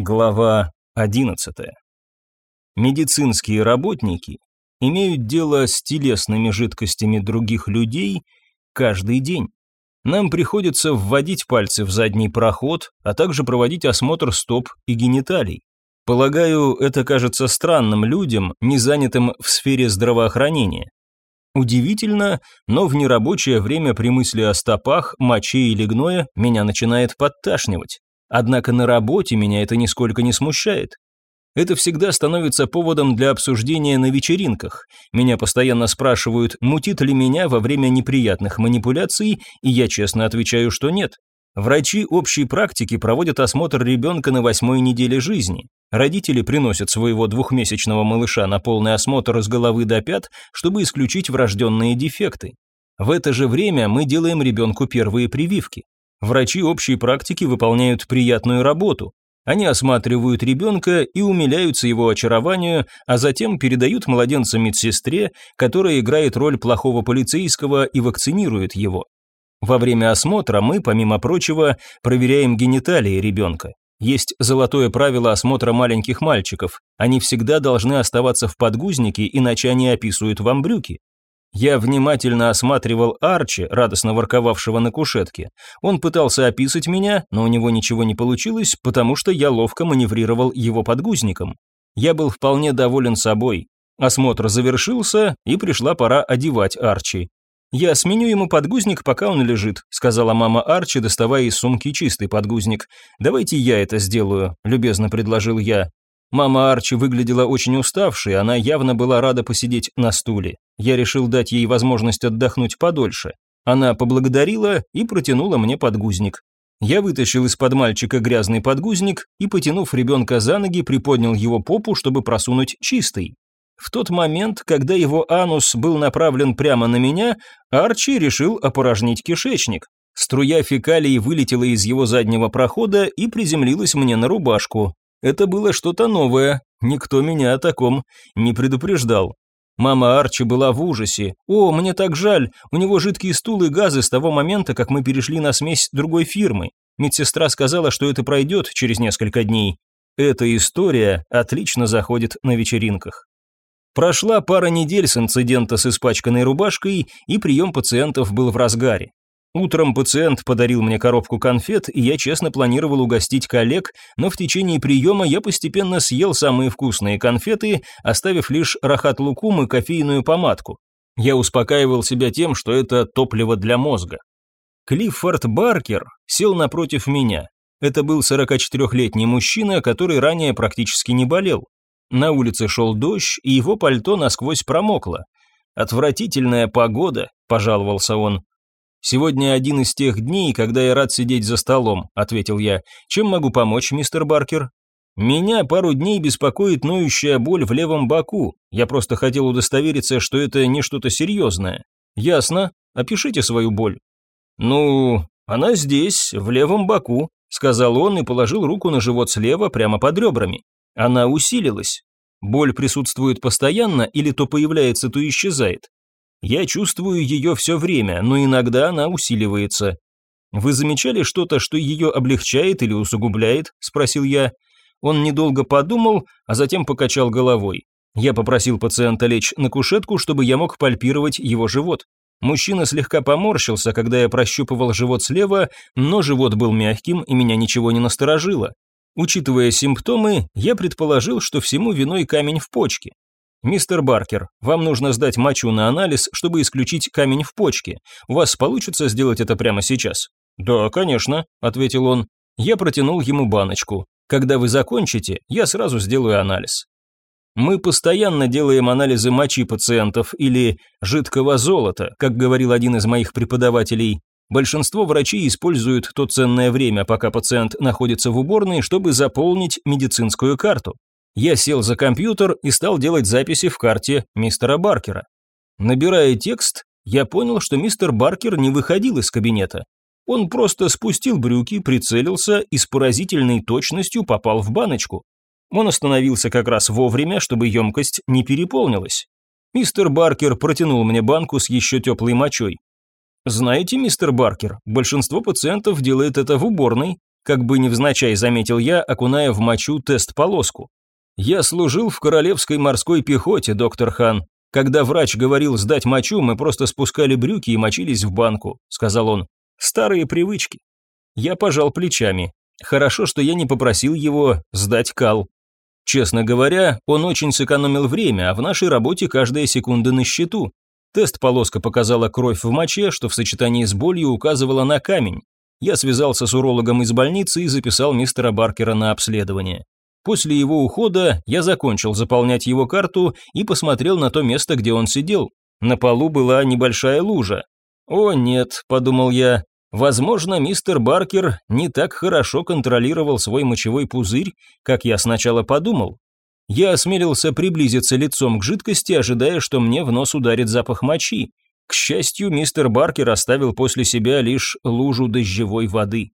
Глава 11. Медицинские работники имеют дело с телесными жидкостями других людей каждый день. Нам приходится вводить пальцы в задний проход, а также проводить осмотр стоп и гениталий. Полагаю, это кажется странным людям, не занятым в сфере здравоохранения. Удивительно, но в нерабочее время при мысли о стопах, моче или гноя меня начинает подташнивать. Однако на работе меня это нисколько не смущает. Это всегда становится поводом для обсуждения на вечеринках. Меня постоянно спрашивают, мутит ли меня во время неприятных манипуляций, и я честно отвечаю, что нет. Врачи общей практики проводят осмотр ребенка на восьмой неделе жизни. Родители приносят своего двухмесячного малыша на полный осмотр с головы до пят, чтобы исключить врожденные дефекты. В это же время мы делаем ребенку первые прививки. Врачи общей практики выполняют приятную работу. Они осматривают ребенка и умиляются его очарованию, а затем передают младенца медсестре, которая играет роль плохого полицейского и вакцинирует его. Во время осмотра мы, помимо прочего, проверяем гениталии ребенка. Есть золотое правило осмотра маленьких мальчиков. Они всегда должны оставаться в подгузнике, иначе они описывают вам брюки. Я внимательно осматривал Арчи, радостно ворковавшего на кушетке. Он пытался описать меня, но у него ничего не получилось, потому что я ловко маневрировал его подгузником. Я был вполне доволен собой. Осмотр завершился, и пришла пора одевать Арчи. «Я сменю ему подгузник, пока он лежит», — сказала мама Арчи, доставая из сумки чистый подгузник. «Давайте я это сделаю», — любезно предложил я. Мама Арчи выглядела очень уставшей, она явно была рада посидеть на стуле. Я решил дать ей возможность отдохнуть подольше. Она поблагодарила и протянула мне подгузник. Я вытащил из-под мальчика грязный подгузник и, потянув ребенка за ноги, приподнял его попу, чтобы просунуть чистый. В тот момент, когда его анус был направлен прямо на меня, Арчи решил опорожнить кишечник. Струя фекалий вылетела из его заднего прохода и приземлилась мне на рубашку. Это было что-то новое, никто меня о таком не предупреждал. Мама Арчи была в ужасе. «О, мне так жаль, у него жидкие стулы и газы с того момента, как мы перешли на смесь другой фирмы. Медсестра сказала, что это пройдет через несколько дней. Эта история отлично заходит на вечеринках». Прошла пара недель с инцидента с испачканной рубашкой, и прием пациентов был в разгаре. Утром пациент подарил мне коробку конфет, и я честно планировал угостить коллег, но в течение приема я постепенно съел самые вкусные конфеты, оставив лишь рахат-лукум и кофейную помадку. Я успокаивал себя тем, что это топливо для мозга. Клиффорд Баркер сел напротив меня. Это был 44-летний мужчина, который ранее практически не болел. На улице шел дождь, и его пальто насквозь промокло. «Отвратительная погода», – пожаловался он. «Сегодня один из тех дней, когда я рад сидеть за столом», – ответил я. «Чем могу помочь, мистер Баркер?» «Меня пару дней беспокоит ноющая боль в левом боку. Я просто хотел удостовериться, что это не что-то серьезное». «Ясно. Опишите свою боль». «Ну, она здесь, в левом боку», – сказал он и положил руку на живот слева, прямо под ребрами. Она усилилась. Боль присутствует постоянно или то появляется, то исчезает. Я чувствую ее все время, но иногда она усиливается. Вы замечали что-то, что ее облегчает или усугубляет? Спросил я. Он недолго подумал, а затем покачал головой. Я попросил пациента лечь на кушетку, чтобы я мог пальпировать его живот. Мужчина слегка поморщился, когда я прощупывал живот слева, но живот был мягким и меня ничего не насторожило. Учитывая симптомы, я предположил, что всему виной камень в почке. «Мистер Баркер, вам нужно сдать мочу на анализ, чтобы исключить камень в почке. У вас получится сделать это прямо сейчас?» «Да, конечно», – ответил он. Я протянул ему баночку. «Когда вы закончите, я сразу сделаю анализ». Мы постоянно делаем анализы мочи пациентов или жидкого золота, как говорил один из моих преподавателей. Большинство врачей используют то ценное время, пока пациент находится в уборной, чтобы заполнить медицинскую карту. Я сел за компьютер и стал делать записи в карте мистера Баркера. Набирая текст, я понял, что мистер Баркер не выходил из кабинета. Он просто спустил брюки, прицелился и с поразительной точностью попал в баночку. Он остановился как раз вовремя, чтобы емкость не переполнилась. Мистер Баркер протянул мне банку с еще теплой мочой. «Знаете, мистер Баркер, большинство пациентов делает это в уборной. как бы невзначай заметил я, окуная в мочу тест-полоску. Я служил в Королевской морской пехоте, доктор Хан. Когда врач говорил сдать мочу, мы просто спускали брюки и мочились в банку, сказал он. Старые привычки. Я пожал плечами. Хорошо, что я не попросил его сдать кал. Честно говоря, он очень сэкономил время, а в нашей работе каждая секунда на счету. Тест-полоска показала кровь в моче, что в сочетании с болью указывала на камень. Я связался с урологом из больницы и записал мистера Баркера на обследование. После его ухода я закончил заполнять его карту и посмотрел на то место, где он сидел. На полу была небольшая лужа. «О нет», – подумал я, – «возможно, мистер Баркер не так хорошо контролировал свой мочевой пузырь, как я сначала подумал. Я осмелился приблизиться лицом к жидкости, ожидая, что мне в нос ударит запах мочи. К счастью, мистер Баркер оставил после себя лишь лужу дождевой воды.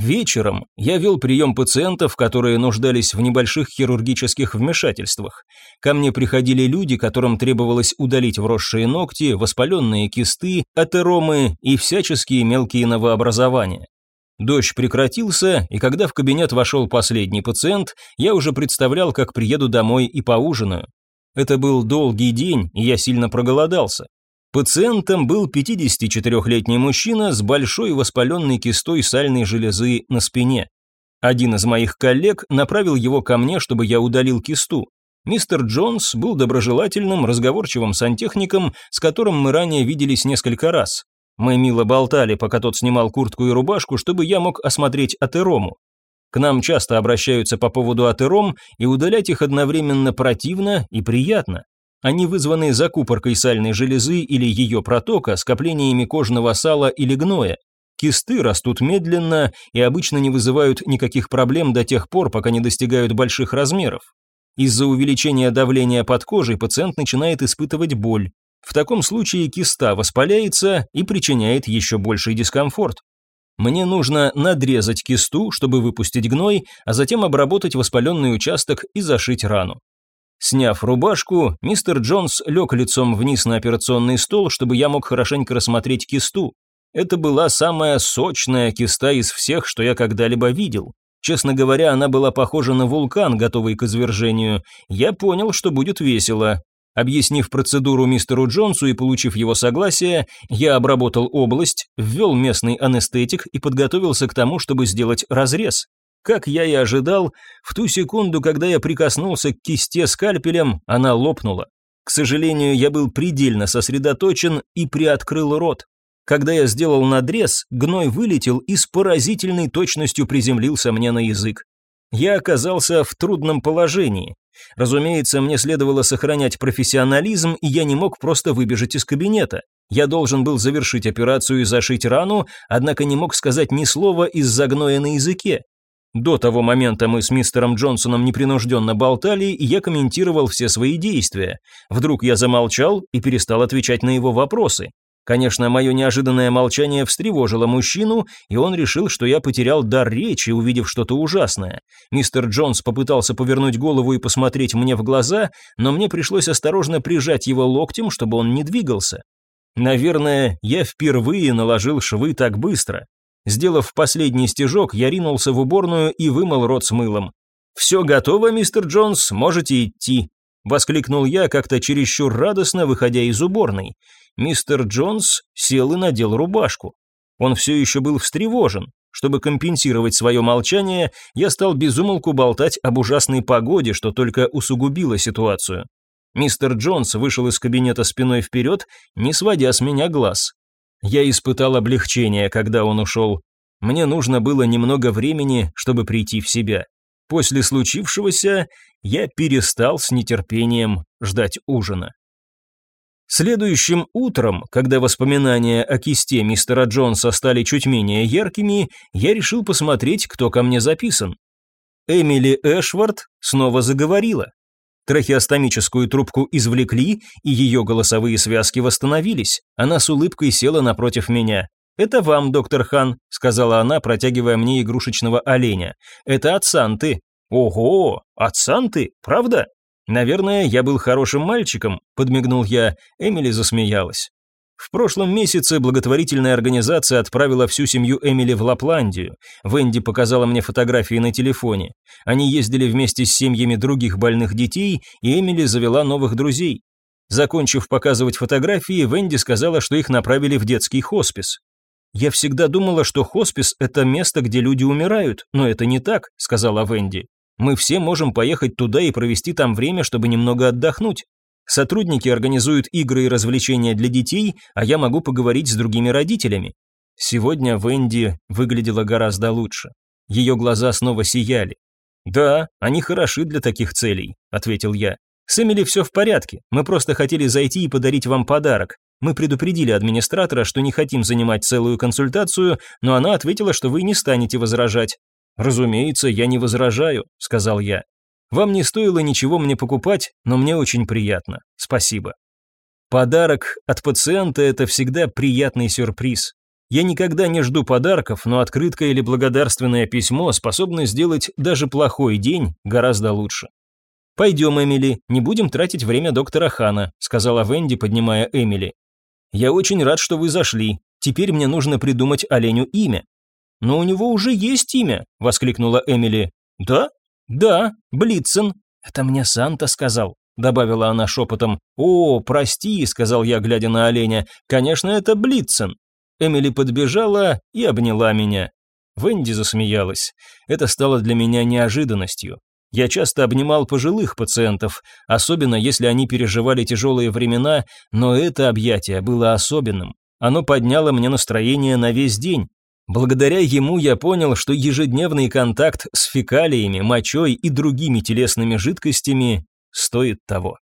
Вечером я вел прием пациентов, которые нуждались в небольших хирургических вмешательствах. Ко мне приходили люди, которым требовалось удалить вросшие ногти, воспаленные кисты, атеромы и всяческие мелкие новообразования. Дождь прекратился, и когда в кабинет вошел последний пациент, я уже представлял, как приеду домой и поужинаю. Это был долгий день, и я сильно проголодался. Пациентом был 54-летний мужчина с большой воспаленной кистой сальной железы на спине. Один из моих коллег направил его ко мне, чтобы я удалил кисту. Мистер Джонс был доброжелательным, разговорчивым сантехником, с которым мы ранее виделись несколько раз. Мы мило болтали, пока тот снимал куртку и рубашку, чтобы я мог осмотреть атерому. К нам часто обращаются по поводу атером, и удалять их одновременно противно и приятно. Они вызваны закупоркой сальной железы или ее протока, скоплениями кожного сала или гноя. Кисты растут медленно и обычно не вызывают никаких проблем до тех пор, пока не достигают больших размеров. Из-за увеличения давления под кожей пациент начинает испытывать боль. В таком случае киста воспаляется и причиняет еще больший дискомфорт. Мне нужно надрезать кисту, чтобы выпустить гной, а затем обработать воспаленный участок и зашить рану. Сняв рубашку, мистер Джонс лег лицом вниз на операционный стол, чтобы я мог хорошенько рассмотреть кисту. Это была самая сочная киста из всех, что я когда-либо видел. Честно говоря, она была похожа на вулкан, готовый к извержению. Я понял, что будет весело. Объяснив процедуру мистеру Джонсу и получив его согласие, я обработал область, ввел местный анестетик и подготовился к тому, чтобы сделать разрез. Как я и ожидал, в ту секунду, когда я прикоснулся к кисте скальпелем, она лопнула. К сожалению, я был предельно сосредоточен и приоткрыл рот. Когда я сделал надрез, гной вылетел и с поразительной точностью приземлился мне на язык. Я оказался в трудном положении. Разумеется, мне следовало сохранять профессионализм, и я не мог просто выбежать из кабинета. Я должен был завершить операцию и зашить рану, однако не мог сказать ни слова из-за гноя на языке. До того момента мы с мистером Джонсоном непринужденно болтали, и я комментировал все свои действия. Вдруг я замолчал и перестал отвечать на его вопросы. Конечно, мое неожиданное молчание встревожило мужчину, и он решил, что я потерял дар речи, увидев что-то ужасное. Мистер Джонс попытался повернуть голову и посмотреть мне в глаза, но мне пришлось осторожно прижать его локтем, чтобы он не двигался. Наверное, я впервые наложил швы так быстро. Сделав последний стежок, я ринулся в уборную и вымыл рот с мылом. «Все готово, мистер Джонс, можете идти», – воскликнул я как-то чересчур радостно, выходя из уборной. Мистер Джонс сел и надел рубашку. Он все еще был встревожен. Чтобы компенсировать свое молчание, я стал безумолку болтать об ужасной погоде, что только усугубило ситуацию. Мистер Джонс вышел из кабинета спиной вперед, не сводя с меня глаз. Я испытал облегчение, когда он ушел. Мне нужно было немного времени, чтобы прийти в себя. После случившегося я перестал с нетерпением ждать ужина. Следующим утром, когда воспоминания о кисте мистера Джонса стали чуть менее яркими, я решил посмотреть, кто ко мне записан. Эмили Эшвард снова заговорила. Трахеостомическую трубку извлекли, и ее голосовые связки восстановились. Она с улыбкой села напротив меня. «Это вам, доктор Хан», — сказала она, протягивая мне игрушечного оленя. «Это от Санты». «Ого, от Санты? Правда?» «Наверное, я был хорошим мальчиком», – подмигнул я. Эмили засмеялась. В прошлом месяце благотворительная организация отправила всю семью Эмили в Лапландию. Венди показала мне фотографии на телефоне. Они ездили вместе с семьями других больных детей, и Эмили завела новых друзей. Закончив показывать фотографии, Венди сказала, что их направили в детский хоспис. «Я всегда думала, что хоспис – это место, где люди умирают, но это не так», – сказала Венди. «Мы все можем поехать туда и провести там время, чтобы немного отдохнуть. Сотрудники организуют игры и развлечения для детей, а я могу поговорить с другими родителями. Сегодня Венди выглядела гораздо лучше. Ее глаза снова сияли. «Да, они хороши для таких целей», — ответил я. «С Эмили все в порядке. Мы просто хотели зайти и подарить вам подарок. Мы предупредили администратора, что не хотим занимать целую консультацию, но она ответила, что вы не станете возражать. «Разумеется, я не возражаю», — сказал я. Вам не стоило ничего мне покупать, но мне очень приятно. Спасибо. Подарок от пациента – это всегда приятный сюрприз. Я никогда не жду подарков, но открытка или благодарственное письмо способны сделать даже плохой день гораздо лучше. «Пойдем, Эмили, не будем тратить время доктора Хана», сказала Венди, поднимая Эмили. «Я очень рад, что вы зашли. Теперь мне нужно придумать оленю имя». «Но у него уже есть имя», – воскликнула Эмили. «Да? «Да, Блицен. Это мне Санта сказал», — добавила она шепотом. «О, прости», — сказал я, глядя на оленя. «Конечно, это Блицен». Эмили подбежала и обняла меня. Венди засмеялась. Это стало для меня неожиданностью. Я часто обнимал пожилых пациентов, особенно если они переживали тяжелые времена, но это объятие было особенным. Оно подняло мне настроение на весь день. Благодаря ему я понял, что ежедневный контакт с фекалиями, мочой и другими телесными жидкостями стоит того.